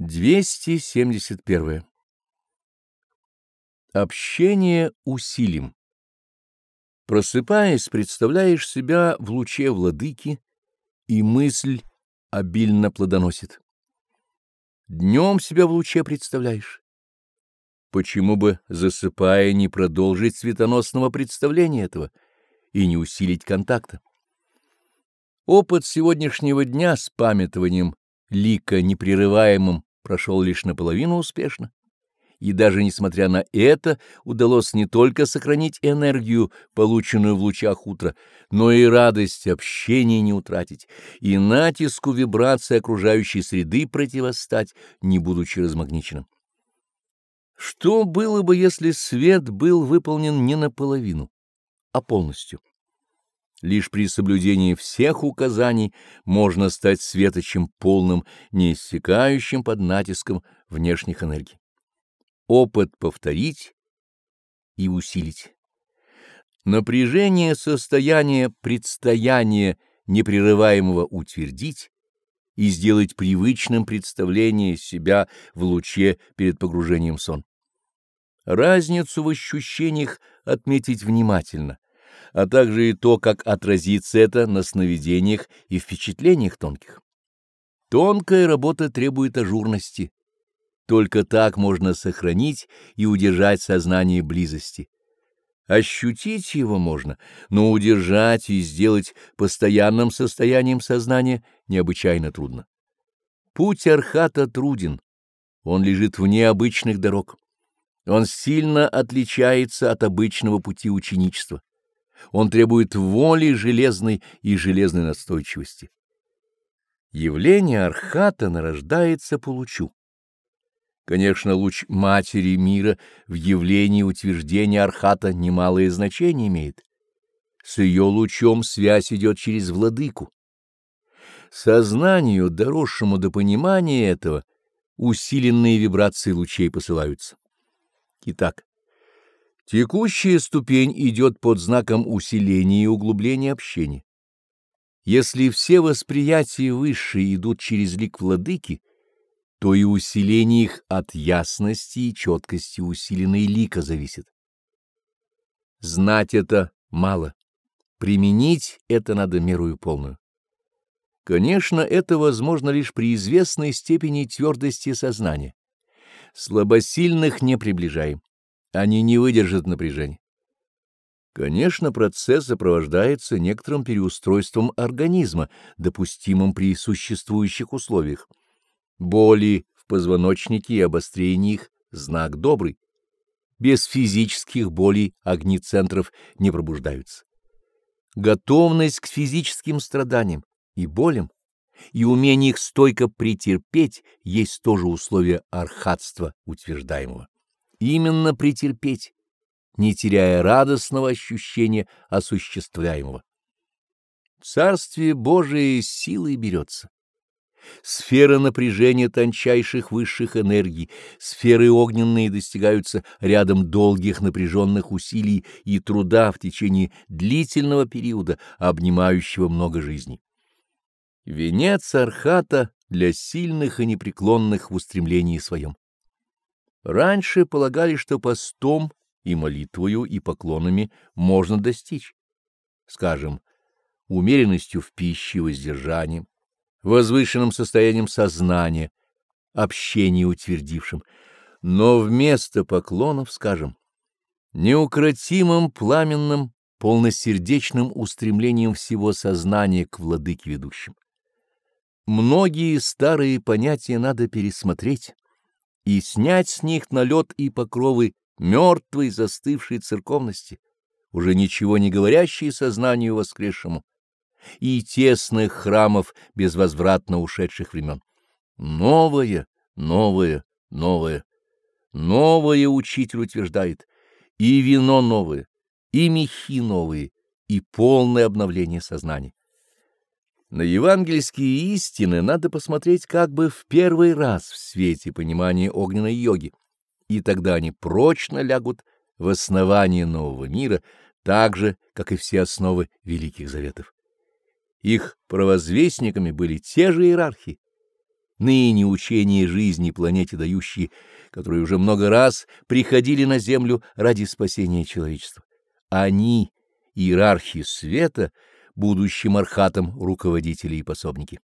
271. Общение усилим. Просыпаясь, представляешь себя в луче владыки, и мысль обильно плодоносит. Днем себя в луче представляешь. Почему бы, засыпая, не продолжить светоносного представления этого и не усилить контакта? Опыт сегодняшнего дня с памятованием лика непрерываемым прошел лишь наполовину успешно. И даже несмотря на это, удалось не только сохранить энергию, полученную в лучах утра, но и радость общения не утратить, и натиску вибрации окружающей среды противостать, не будучи размагниченным. Что было бы, если свет был выполнен не наполовину, а полностью? Лишь при соблюдении всех указаний можно стать светочем полным, не иссякающим под натиском внешних энергий. Опыт повторить и усилить. Напряжение состояния предстояния непрерываемого утвердить и сделать привычным представление себя в луче перед погружением в сон. Разницу в ощущениях отметить внимательно — а также и то, как отразится это на сновидениях и впечатлениях тонких. Тонкая работа требует ажурности. Только так можно сохранить и удержать сознание близости. Ощутить его можно, но удержать и сделать постоянным состоянием сознания необычайно трудно. Путь Архата труден, он лежит вне обычных дорог. Он сильно отличается от обычного пути ученичества. Он требует воли железной и железной настойчивости. Явление архата нарождается по лучу. Конечно, луч матери мира в явлении утверждения архата немалое значение имеет. С ее лучом связь идет через владыку. Сознанию, доросшему до понимания этого, усиленные вибрации лучей посылаются. Итак, Текущая ступень идет под знаком усиления и углубления общения. Если все восприятия высшие идут через лик владыки, то и усиление их от ясности и четкости усиленной лика зависит. Знать это мало, применить это надо мерую полную. Конечно, это возможно лишь при известной степени твердости сознания. Слабосильных не приближаем они не выдержат напряжения. Конечно, процесс сопровождается некоторым переустройством организма, допустимым при существующих условиях. Боли в позвоночнике и обострение их — знак добрый. Без физических болей огни центров не пробуждаются. Готовность к физическим страданиям и болям и умение их стойко претерпеть есть тоже условие архатства утверждаемого именно претерпеть, не теряя радостного ощущения осуществляемого. Царствие Божие силой берется. Сфера напряжения тончайших высших энергий, сферы огненные достигаются рядом долгих напряженных усилий и труда в течение длительного периода, обнимающего много жизней. Венец Архата для сильных и непреклонных в устремлении своем. Раньше полагали, что постом и молитвою и поклонами можно достичь, скажем, умеренностью в пище и воздержанием, возвышенным состоянием сознания, общение утвердившим, но вместо поклонов, скажем, неукротимым пламенным, полносердечным устремлением всего сознания к владыке ведущим. Многие старые понятия надо пересмотреть и снять с них налет и покровы мертвой застывшей церковности, уже ничего не говорящей сознанию воскресшему, и тесных храмов безвозвратно ушедших времен. Новое, новое, новое, новое учитель утверждает, и вино новое, и мехи новые, и полное обновление сознания. На евангельские истины надо посмотреть как бы в первый раз в свете понимания огненной йоги, и тогда они прочно лягут в основание нового мира, так же, как и все основы Великих Заветов. Их провозвестниками были те же иерархи. ныне учения жизни планете дающие, которые уже много раз приходили на Землю ради спасения человечества. Они, иерархи света, будущим архатом руководители и пособники.